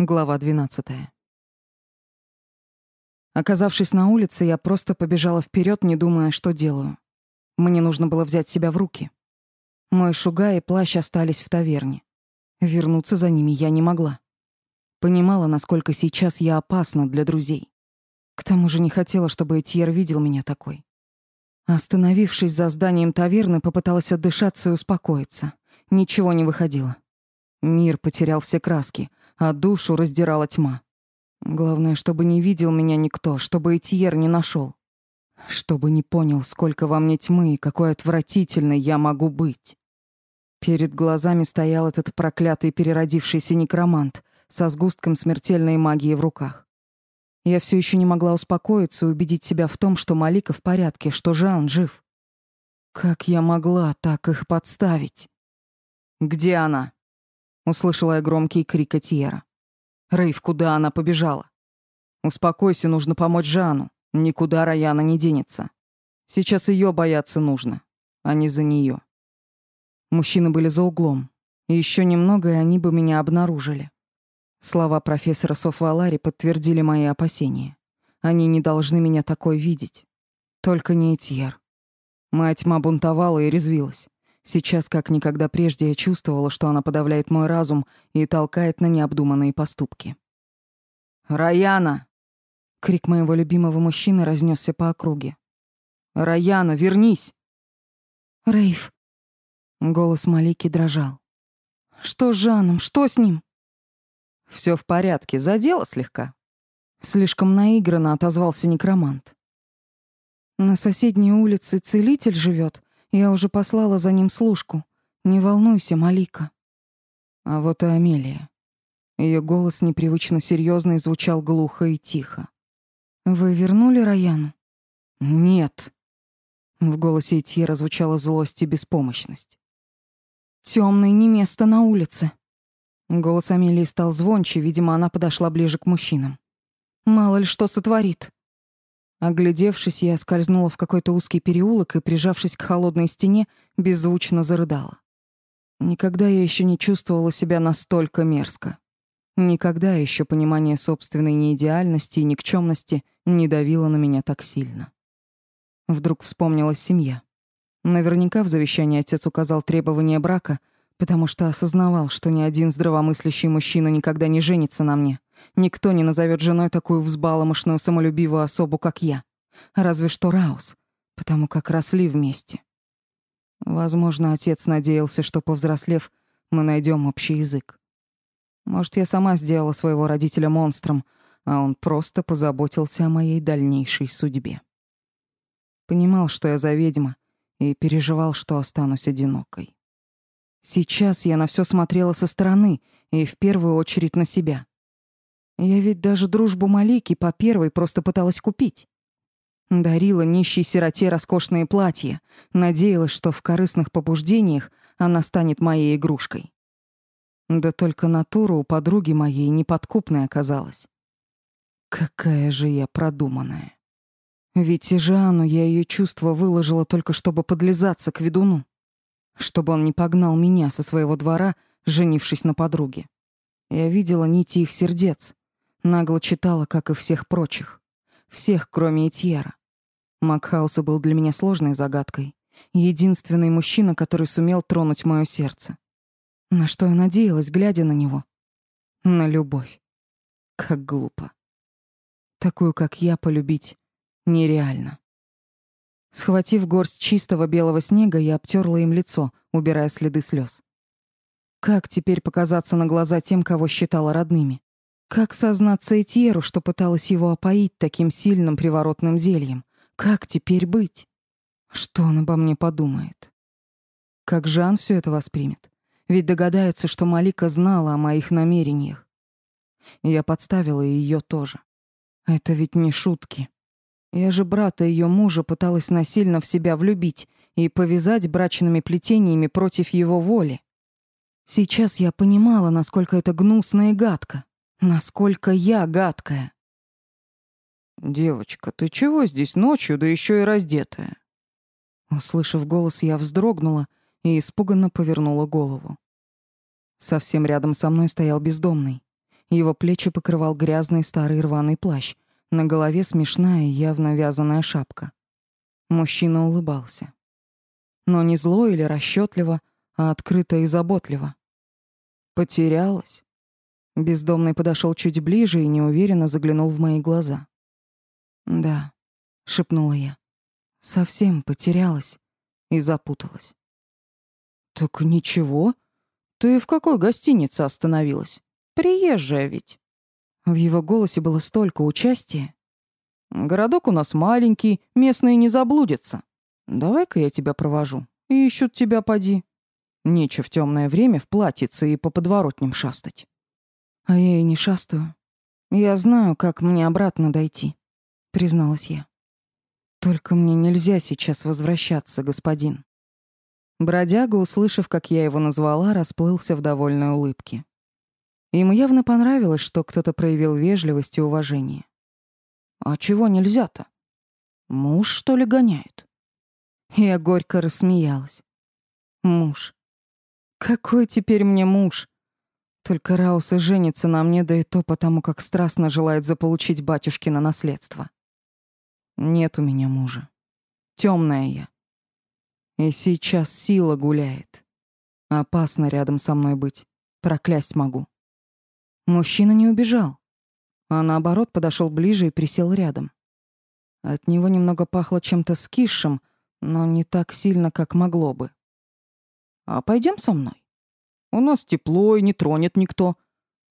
Глава 12. Оказавшись на улице, я просто побежала вперед, не думая, что делаю. Мне нужно было взять себя в руки. Мой шуга и плащ остались в таверне. Вернуться за ними я не могла. Понимала, насколько сейчас я опасна для друзей. К тому же не хотела, чтобы Этьер видел меня такой. Остановившись за зданием таверны, попыталась отдышаться и успокоиться. Ничего не выходило. Мир потерял все краски — а душу раздирала тьма. Главное, чтобы не видел меня никто, чтобы Этьер не нашел, Чтобы не понял, сколько во мне тьмы и какой отвратительной я могу быть. Перед глазами стоял этот проклятый переродившийся некромант со сгустком смертельной магии в руках. Я все еще не могла успокоиться и убедить себя в том, что Малика в порядке, что Жан жив. Как я могла так их подставить? «Где она?» Услышала я громкий крик Этьера. «Рейв, куда она побежала?» «Успокойся, нужно помочь Жану. Никуда Раяна не денется. Сейчас ее бояться нужно, а не за нее. Мужчины были за углом. Еще немного, и они бы меня обнаружили. Слова профессора Софвалари подтвердили мои опасения. Они не должны меня такой видеть. Только не Этьер. Моя тьма бунтовала и резвилась. Сейчас, как никогда прежде, я чувствовала, что она подавляет мой разум и толкает на необдуманные поступки. «Раяна!» Крик моего любимого мужчины разнесся по округе. «Раяна, вернись!» «Рейв!» Голос Малики дрожал. «Что с Жаном? Что с ним?» Все в порядке, задела слегка». Слишком наигранно отозвался некромант. «На соседней улице целитель живет, я уже послала за ним служку. Не волнуйся, Малика. А вот и Амелия. Ее голос непривычно серьезный звучал глухо и тихо. Вы вернули Раяну? Нет. В голосе Этьера звучала злость и беспомощность. Темное не место на улице. Голос Амелии стал звонче, видимо, она подошла ближе к мужчинам. Мало ли что сотворит. Оглядевшись, я скользнула в какой-то узкий переулок и, прижавшись к холодной стене, беззвучно зарыдала. Никогда я еще не чувствовала себя настолько мерзко. Никогда еще понимание собственной неидеальности и никчемности не давило на меня так сильно. Вдруг вспомнилась семья. Наверняка в завещании отец указал требования брака, потому что осознавал, что ни один здравомыслящий мужчина никогда не женится на мне — Никто не назовет женой такую взбаломошную самолюбивую особу, как я. Разве что Раус, потому как росли вместе. Возможно, отец надеялся, что, повзрослев, мы найдем общий язык. Может, я сама сделала своего родителя монстром, а он просто позаботился о моей дальнейшей судьбе. Понимал, что я за ведьма, и переживал, что останусь одинокой. Сейчас я на все смотрела со стороны, и в первую очередь на себя. Я ведь даже дружбу Малики по первой просто пыталась купить. Дарила нищей сироте роскошные платья, надеялась, что в корыстных побуждениях она станет моей игрушкой. Да только натура у подруги моей неподкупной оказалась. Какая же я продуманная. Ведь и Жанну я ее чувства выложила только чтобы подлизаться к ведуну. Чтобы он не погнал меня со своего двора, женившись на подруге. Я видела нити их сердец. Нагло читала, как и всех прочих. Всех, кроме Этьера. Макхауса был для меня сложной загадкой. Единственный мужчина, который сумел тронуть мое сердце. На что я надеялась, глядя на него? На любовь. Как глупо. Такую, как я, полюбить нереально. Схватив горсть чистого белого снега, я обтерла им лицо, убирая следы слез. Как теперь показаться на глаза тем, кого считала родными? Как сознаться Этьеру, что пыталась его опоить таким сильным приворотным зельем? Как теперь быть? Что он обо мне подумает? Как Жан все это воспримет? Ведь догадается, что Малика знала о моих намерениях. Я подставила ее тоже. Это ведь не шутки. Я же брата ее мужа пыталась насильно в себя влюбить и повязать брачными плетениями против его воли. Сейчас я понимала, насколько это гнусно и гадко. Насколько я гадкая. «Девочка, ты чего здесь ночью, да еще и раздетая?» Услышав голос, я вздрогнула и испуганно повернула голову. Совсем рядом со мной стоял бездомный. Его плечи покрывал грязный старый рваный плащ, на голове смешная, явно вязаная шапка. Мужчина улыбался. Но не зло или расчетливо, а открыто и заботливо. Потерялась. Бездомный подошел чуть ближе и неуверенно заглянул в мои глаза. «Да», — шепнула я. «Совсем потерялась и запуталась». «Так ничего. Ты в какой гостинице остановилась? Приезжая ведь». В его голосе было столько участия. «Городок у нас маленький, местные не заблудятся. Давай-ка я тебя провожу. Ищут тебя, поди. Нечего в темное время в платьице и по подворотням шастать». «А я и не шастаю. Я знаю, как мне обратно дойти», — призналась я. «Только мне нельзя сейчас возвращаться, господин». Бродяга, услышав, как я его назвала, расплылся в довольной улыбке. Ему явно понравилось, что кто-то проявил вежливость и уважение. «А чего нельзя-то? Муж, что ли, гоняет?» Я горько рассмеялась. «Муж. Какой теперь мне муж? Только Раус и женится на мне, да и то потому, как страстно желает заполучить батюшкино наследство. Нет у меня мужа. Темная я. И сейчас сила гуляет. Опасно рядом со мной быть. Проклясть могу. Мужчина не убежал, а наоборот подошел ближе и присел рядом. От него немного пахло чем-то скисшим, но не так сильно, как могло бы. «А пойдем со мной? У нас тепло и не тронет никто.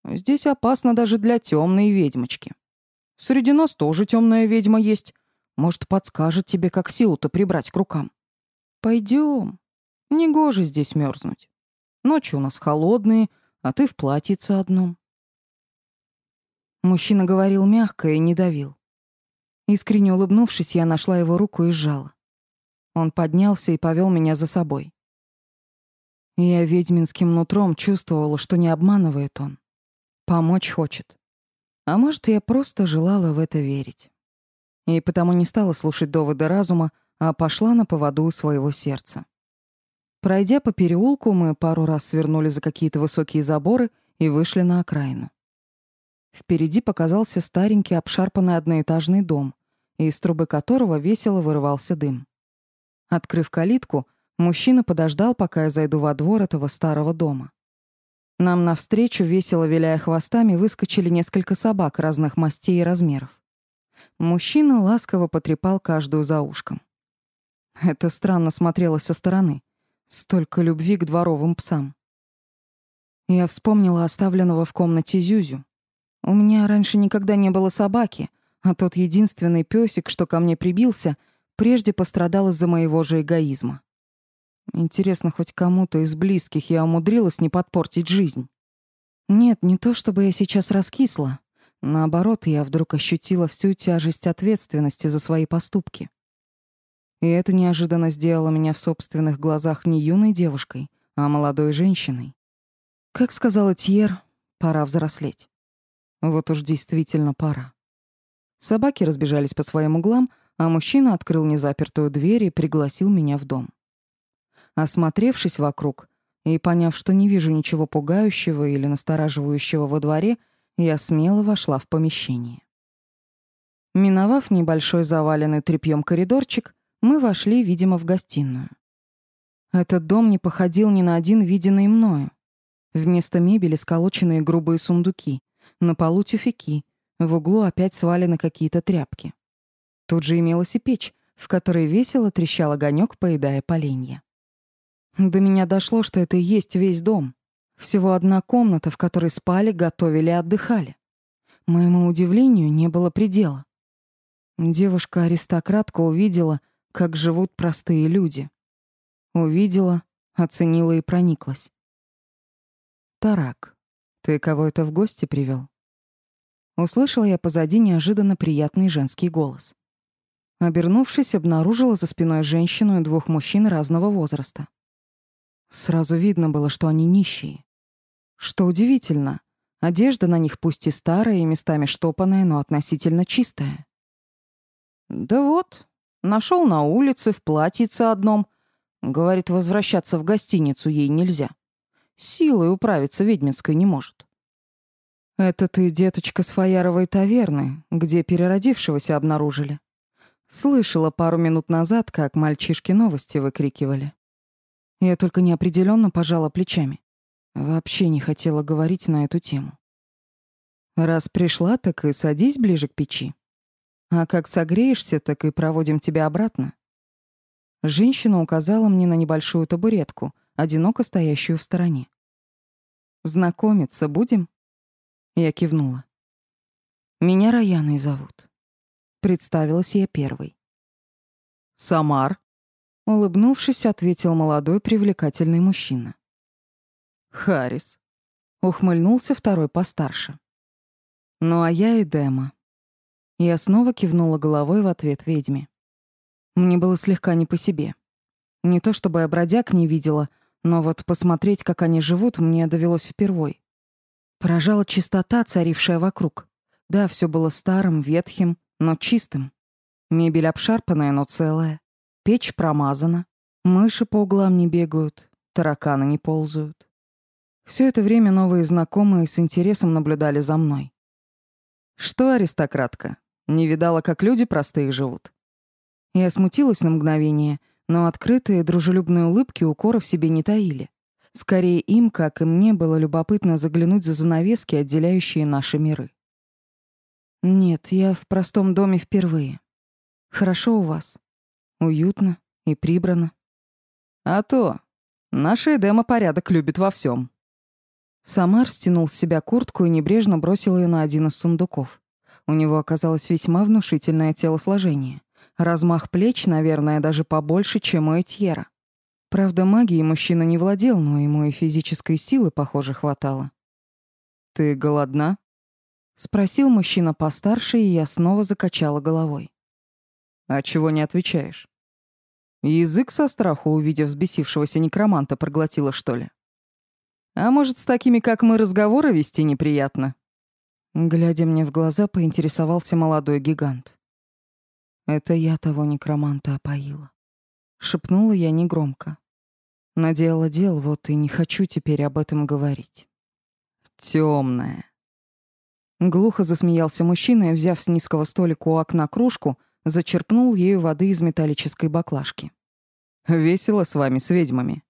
Здесь опасно даже для темной ведьмочки. Среди нас тоже темная ведьма есть. Может, подскажет тебе, как силу-то прибрать к рукам. Пойдем. Негоже здесь мерзнуть. Ночи у нас холодные, а ты в платьице одном. Мужчина говорил мягко и не давил. Искренне улыбнувшись, я нашла его руку и сжала. Он поднялся и повел меня за собой. Я ведьминским нутром чувствовала, что не обманывает он. Помочь хочет. А может, я просто желала в это верить. И потому не стала слушать доводы разума, а пошла на поводу своего сердца. Пройдя по переулку, мы пару раз свернули за какие-то высокие заборы и вышли на окраину. Впереди показался старенький обшарпанный одноэтажный дом, из трубы которого весело вырывался дым. Открыв калитку, мужчина подождал, пока я зайду во двор этого старого дома. Нам навстречу, весело виляя хвостами, выскочили несколько собак разных мастей и размеров. Мужчина ласково потрепал каждую за ушком. Это странно смотрелось со стороны. Столько любви к дворовым псам. Я вспомнила оставленного в комнате Зюзю. У меня раньше никогда не было собаки, а тот единственный песик, что ко мне прибился, прежде пострадал из-за моего же эгоизма. Интересно, хоть кому-то из близких я умудрилась не подпортить жизнь. Нет, не то чтобы я сейчас раскисла. Наоборот, я вдруг ощутила всю тяжесть ответственности за свои поступки. И это неожиданно сделало меня в собственных глазах не юной девушкой, а молодой женщиной. Как сказала Тьер, пора взрослеть. Вот уж действительно пора. Собаки разбежались по своим углам, а мужчина открыл незапертую дверь и пригласил меня в дом. Осмотревшись вокруг и поняв, что не вижу ничего пугающего или настораживающего во дворе, я смело вошла в помещение. Миновав небольшой заваленный тряпьем коридорчик, мы вошли, видимо, в гостиную. Этот дом не походил ни на один виденный мною. Вместо мебели сколоченные грубые сундуки, на полу тюфяки, в углу опять свалены какие-то тряпки. Тут же имелась и печь, в которой весело трещал огонек, поедая поленья. До меня дошло, что это и есть весь дом. Всего одна комната, в которой спали, готовили и отдыхали. Моему удивлению не было предела. Девушка-аристократка увидела, как живут простые люди. Увидела, оценила и прониклась. «Тарак, ты кого это в гости привел? Услышала я позади неожиданно приятный женский голос. Обернувшись, обнаружила за спиной женщину и двух мужчин разного возраста. Сразу видно было, что они нищие. Что удивительно, одежда на них пусть и старая и местами штопанная, но относительно чистая. «Да вот, Нашел на улице, в платьице одном. Говорит, возвращаться в гостиницу ей нельзя. Силой управиться ведьминской не может. Это ты, деточка, с Фаяровой таверны, где переродившегося обнаружили. Слышала пару минут назад, как мальчишки новости выкрикивали. Я только неопределенно пожала плечами. Вообще не хотела говорить на эту тему. Раз пришла, так и садись ближе к печи. А как согреешься, так и проводим тебя обратно. Женщина указала мне на небольшую табуретку, одиноко стоящую в стороне. «Знакомиться будем?» Я кивнула. «Меня Раяной зовут». Представилась я первой. «Самар», — улыбнувшись, ответил молодой привлекательный мужчина. «Харрис», — ухмыльнулся второй постарше. «Ну а я и Дема». Я снова кивнула головой в ответ ведьме. Мне было слегка не по себе. Не то чтобы я бродяг не видела, но вот посмотреть, как они живут, мне довелось впервой. Поражала чистота, царившая вокруг. Да, все было старым, ветхим, но чистым. Мебель обшарпанная, но целая. Печь промазана. Мыши по углам не бегают, тараканы не ползают. Все это время новые знакомые с интересом наблюдали за мной. «Что, аристократка, не видала, как люди простые живут?» Я смутилась на мгновение, но открытые дружелюбные улыбки укора в себе не таили. Скорее им, как и мне, было любопытно заглянуть за занавески, отделяющие наши миры. Нет, я в простом доме впервые. Хорошо у вас. Уютно и прибрано. А то. Наша Эдема порядок любит во всем. Самар стянул с себя куртку и небрежно бросил ее на один из сундуков. У него оказалось весьма внушительное телосложение. Размах плеч, наверное, даже побольше, чем у Этьера. Правда, магией мужчина не владел, но ему и физической силы, похоже, хватало. «Ты голодна?» — спросил мужчина постарше, и я снова закачала головой. «А чего не отвечаешь?» Язык со страху, увидев взбесившегося некроманта, проглотила, что ли? «А может, с такими, как мы, разговоры вести неприятно?» Глядя мне в глаза, поинтересовался молодой гигант. «Это я того некроманта опоила». Шепнула я негромко. Наделала дел, вот и не хочу теперь об этом говорить. Темная. Глухо засмеялся мужчина и, взяв с низкого столика у окна кружку, зачерпнул ею воды из металлической баклажки. «Весело с вами, с ведьмами.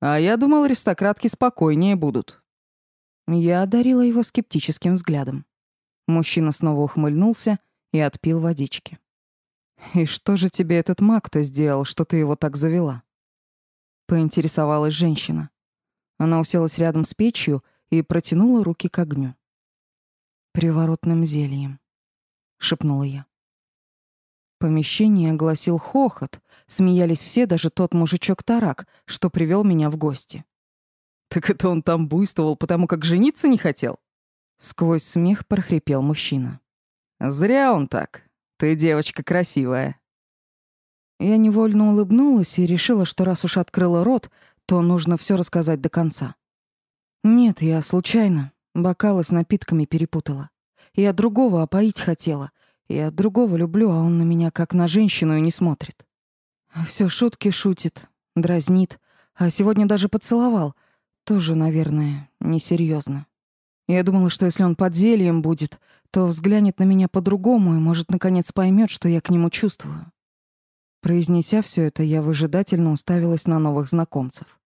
А я думал, аристократки спокойнее будут». Я одарила его скептическим взглядом. Мужчина снова ухмыльнулся и отпил водички. «И что же тебе этот маг-то сделал, что ты его так завела?» Поинтересовалась женщина. Она уселась рядом с печью и протянула руки к огню. «Приворотным зельем», — шепнула я. Помещение огласил хохот. Смеялись все, даже тот мужичок-тарак, что привел меня в гости. «Так это он там буйствовал, потому как жениться не хотел?» Сквозь смех прохрипел мужчина. «Зря он так. Ты девочка красивая». Я невольно улыбнулась и решила, что раз уж открыла рот, то нужно все рассказать до конца. Нет, я случайно бокалы с напитками перепутала. Я другого опоить хотела. Я другого люблю, а он на меня как на женщину и не смотрит. Все шутки шутит, дразнит, а сегодня даже поцеловал. Тоже, наверное, несерьезно. Я думала, что если он под зельем будет, то взглянет на меня по-другому и, может, наконец поймет, что я к нему чувствую. Произнеся все это, я выжидательно уставилась на новых знакомцев.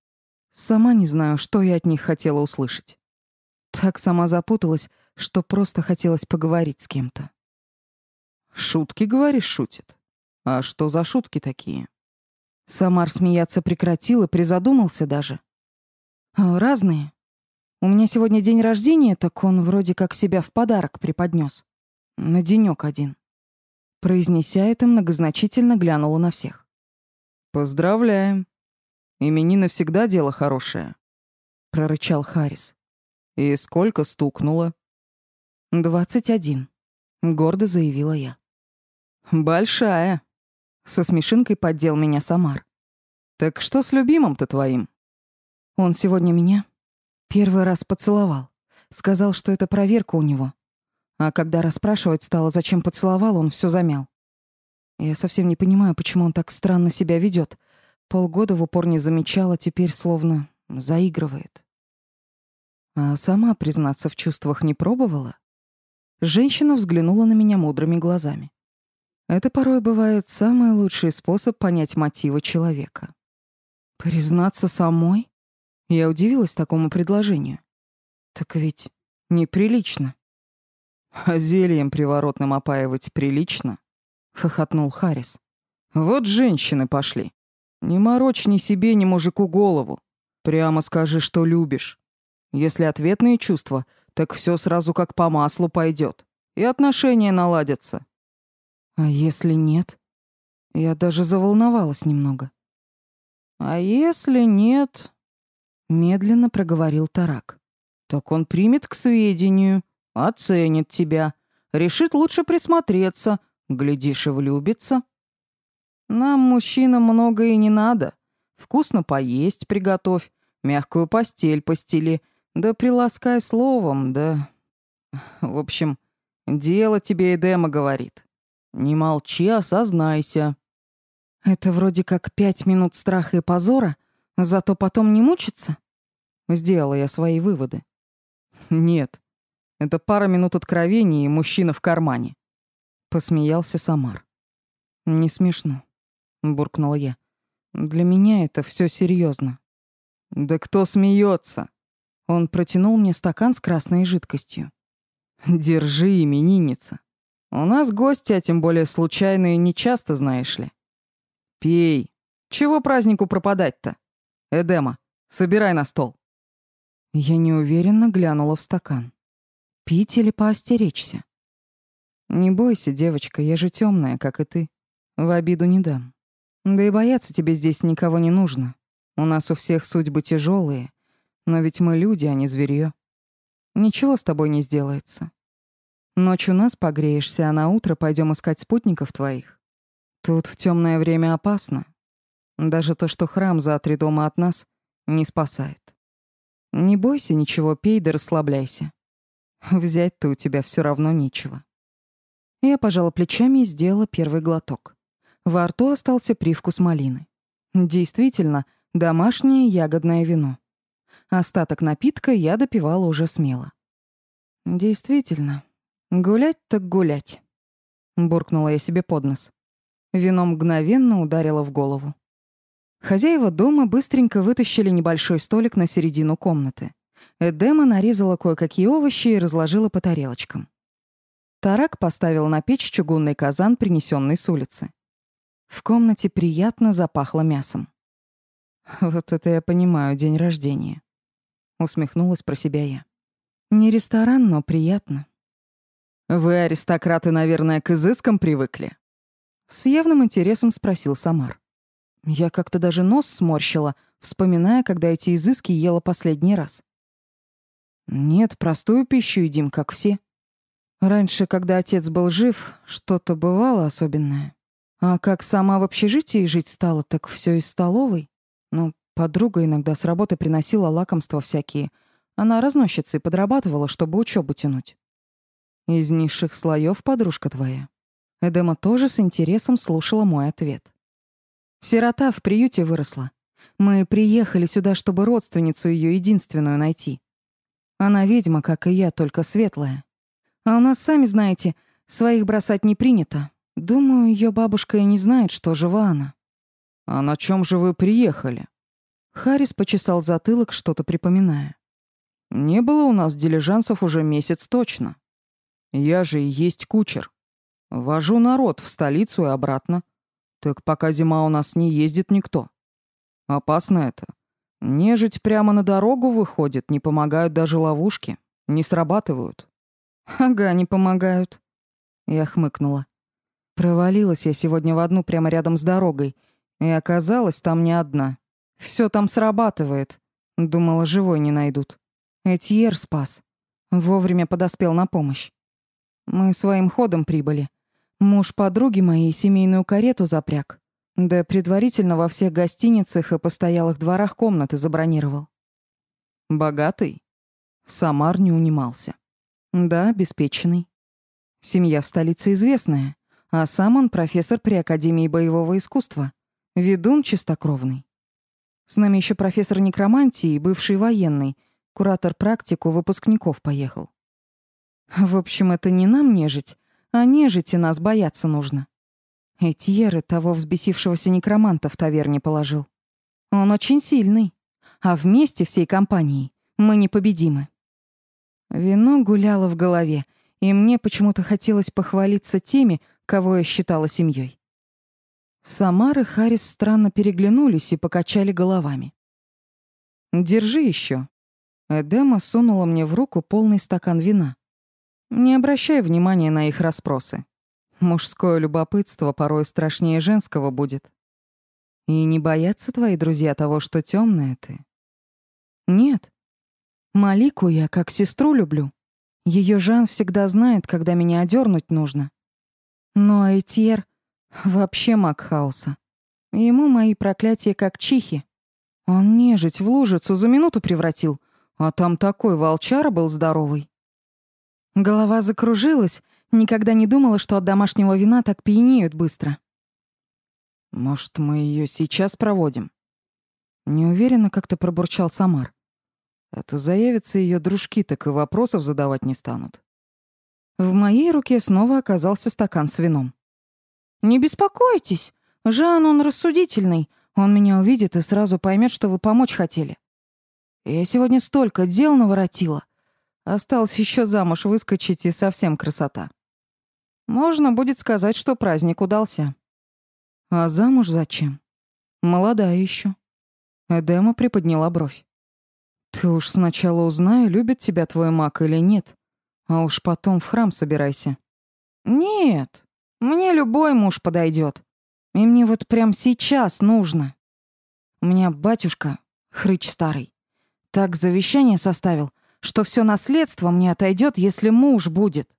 Сама не знаю, что я от них хотела услышать. Так сама запуталась, что просто хотелось поговорить с кем-то. «Шутки, говоришь, шутит? А что за шутки такие?» Самар смеяться прекратил и призадумался даже. «А, «Разные. У меня сегодня день рождения, так он вроде как себя в подарок преподнес. На денёк один. Произнеся это, многозначительно глянула на всех. «Поздравляем. Именины всегда дело хорошее», — прорычал Харрис. «И сколько стукнуло?» «Двадцать один», — гордо заявила я. «Большая», — со смешинкой поддел меня Самар. «Так что с любимым-то твоим?» «Он сегодня меня Первый раз поцеловал. Сказал, что это проверка у него. А когда расспрашивать стало, зачем поцеловал, он все замял. Я совсем не понимаю, почему он так странно себя ведет. Полгода в упор не замечала, теперь словно заигрывает. А сама признаться в чувствах не пробовала? Женщина взглянула на меня мудрыми глазами. Это порой бывает самый лучший способ понять мотивы человека. Признаться самой? Я удивилась такому предложению. Так ведь неприлично. А зельем приворотным опаивать прилично? Хохотнул Харрис. Вот женщины пошли. Не морочь ни себе, ни мужику голову. Прямо скажи, что любишь. Если ответные чувства, так все сразу как по маслу пойдет, и отношения наладятся. А если нет? Я даже заволновалась немного. А если нет? Медленно проговорил Тарак. Так он примет к сведению, оценит тебя, решит лучше присмотреться, глядишь и влюбится. Нам, мужчинам, много и не надо. Вкусно поесть приготовь, мягкую постель постели, да приласкай словом, да... В общем, дело тебе Эдема говорит. Не молчи, осознайся. Это вроде как пять минут страха и позора, зато потом не мучиться? Сделала я свои выводы. Нет, это пара минут откровений и мужчина в кармане. Посмеялся Самар. Не смешно, буркнула я. Для меня это все серьезно. Да кто смеется? Он протянул мне стакан с красной жидкостью. Держи, именинница. У нас гости, а тем более случайные, не часто, знаешь ли. Пей. Чего празднику пропадать-то? Эдема, собирай на стол. Я неуверенно глянула в стакан. Пить или поостеречься? Не бойся, девочка, я же темная, как и ты. В обиду не дам. Да и бояться тебе здесь никого не нужно. У нас у всех судьбы тяжелые, но ведь мы люди, а не зверьё. Ничего с тобой не сделается. Ночью нас погреешься, а на утро пойдем искать спутников твоих. Тут в темное время опасно. Даже то, что храм за три дома от нас, не спасает. Не бойся ничего, пей да расслабляйся. Взять-то у тебя все равно нечего. Я пожала плечами и сделала первый глоток. Во рту остался привкус малины. Действительно, домашнее ягодное вино. Остаток напитка я допивала уже смело. Действительно, «Гулять так гулять», — буркнула я себе под нос. Вино мгновенно ударило в голову. Хозяева дома быстренько вытащили небольшой столик на середину комнаты. Эдема нарезала кое-какие овощи и разложила по тарелочкам. Тарак поставил на печь чугунный казан, принесенный с улицы. В комнате приятно запахло мясом. «Вот это я понимаю, день рождения», — усмехнулась про себя я. «Не ресторан, но приятно». «Вы, аристократы, наверное, к изыскам привыкли?» С явным интересом спросил Самар. Я как-то даже нос сморщила, вспоминая, когда эти изыски ела последний раз. «Нет, простую пищу едим, как все. Раньше, когда отец был жив, что-то бывало особенное. А как сама в общежитии жить стала, так все из столовой. Ну, подруга иногда с работы приносила лакомства всякие. Она разносчицей подрабатывала, чтобы учебу тянуть. Из низших слоев подружка твоя. Эдема тоже с интересом слушала мой ответ. Сирота в приюте выросла. Мы приехали сюда, чтобы родственницу ее единственную найти. Она ведьма, как и я, только светлая. А у нас, сами знаете, своих бросать не принято. Думаю, ее бабушка и не знает, что жива она. А на чем же вы приехали? Харрис почесал затылок, что-то припоминая. Не было у нас дилижансов уже месяц точно. Я же и есть кучер. Вожу народ в столицу и обратно. Так пока зима у нас не ездит никто. Опасно это. Нежить прямо на дорогу выходит, не помогают даже ловушки. Не срабатывают. Ага, не помогают. Я хмыкнула. Провалилась я сегодня в одну прямо рядом с дорогой. И оказалось, там не одна. Все там срабатывает. Думала, живой не найдут. Этьер спас. Вовремя подоспел на помощь. Мы своим ходом прибыли. Муж подруги моей семейную карету запряг. Да предварительно во всех гостиницах и постоялых дворах комнаты забронировал. Богатый? Самар не унимался. Да, обеспеченный. Семья в столице известная, а сам он профессор при Академии боевого искусства. Ведун чистокровный. С нами еще профессор некромантии, бывший военный, Куратор практику выпускников поехал. В общем, это не нам нежить, а нежити нас бояться нужно. Этьеры того взбесившегося некроманта в таверне положил. Он очень сильный, а вместе всей компанией мы непобедимы. Вино гуляло в голове, и мне почему-то хотелось похвалиться теми, кого я считала семьей. Самар и Харрис странно переглянулись и покачали головами. «Держи еще. Эдема сунула мне в руку полный стакан вина. Не обращай внимания на их расспросы. Мужское любопытство порой страшнее женского будет. И не боятся твои друзья того, что темная ты? Нет. Малику я как сестру люблю. Ее Жан всегда знает, когда меня одернуть нужно. Но Айтьер вообще маг хаоса. Ему мои проклятия как чихи. Он нежить в лужицу за минуту превратил, а там такой волчара был здоровый. Голова закружилась, никогда не думала, что от домашнего вина так пьянеют быстро. Может, мы ее сейчас проводим? Неуверенно как-то пробурчал Самар. Это заявятся ее дружки, так и вопросов задавать не станут. В моей руке снова оказался стакан с вином. «Не беспокойтесь, Жан, он рассудительный. Он меня увидит и сразу поймет, что вы помочь хотели. Я сегодня столько дел наворотила. Осталось еще замуж выскочить, и совсем красота. Можно будет сказать, что праздник удался. А замуж зачем? Молодая еще. Эдема приподняла бровь. Ты уж сначала узнай, любит тебя твой маг или нет, а уж потом в храм собирайся. Нет, мне любой муж подойдет. И мне вот прям сейчас нужно. У меня батюшка, хрыч старый, так завещание составил — что все наследство мне отойдет, если муж будет.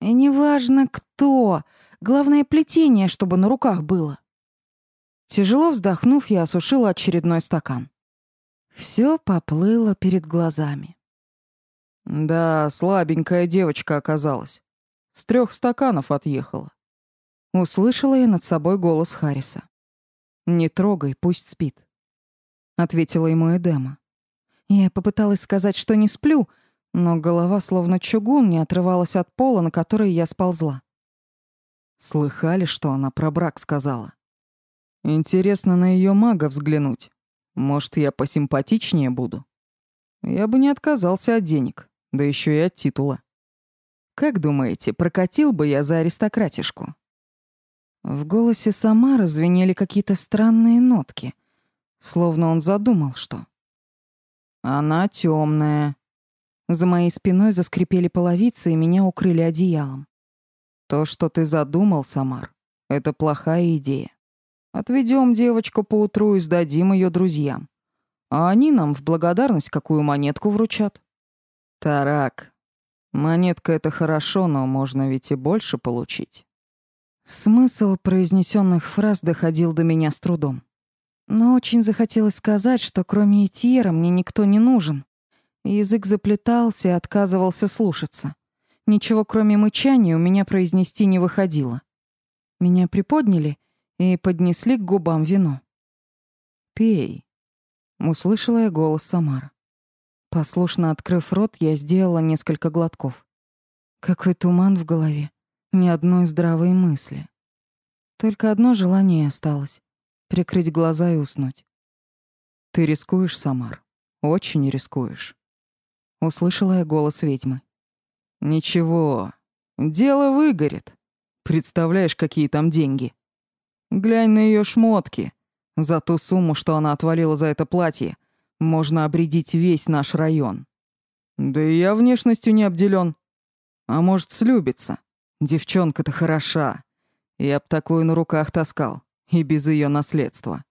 И неважно кто, главное плетение, чтобы на руках было. Тяжело вздохнув, я осушила очередной стакан. Все поплыло перед глазами. Да, слабенькая девочка оказалась. С трех стаканов отъехала. Услышала я над собой голос Харриса. «Не трогай, пусть спит», — ответила ему Эдема. Я попыталась сказать, что не сплю, но голова, словно чугун, не отрывалась от пола, на который я сползла. Слыхали, что она про брак сказала? Интересно на ее мага взглянуть. Может, я посимпатичнее буду? Я бы не отказался от денег, да еще и от титула. Как думаете, прокатил бы я за аристократишку? В голосе Самара звенели какие-то странные нотки, словно он задумал что. Она темная. За моей спиной заскрипели половицы, и меня укрыли одеялом. То, что ты задумал, Самар, это плохая идея. Отведем девочку поутру и сдадим ее друзьям. А они нам в благодарность какую монетку вручат. Тарак. Монетка — это хорошо, но можно ведь и больше получить. Смысл произнесенных фраз доходил до меня с трудом. Но очень захотелось сказать, что кроме Этьера мне никто не нужен. Язык заплетался и отказывался слушаться. Ничего, кроме мычания, у меня произнести не выходило. Меня приподняли и поднесли к губам вино. «Пей», — услышала я голос Самара. Послушно открыв рот, я сделала несколько глотков. Какой туман в голове, ни одной здравой мысли. Только одно желание осталось прикрыть глаза и уснуть. «Ты рискуешь, Самар. Очень рискуешь». Услышала я голос ведьмы. «Ничего, дело выгорит. Представляешь, какие там деньги? Глянь на ее шмотки. За ту сумму, что она отвалила за это платье, можно обредить весь наш район. Да и я внешностью не обделен. А может, слюбится. Девчонка-то хороша. Я б такую на руках таскал и без ее наследства.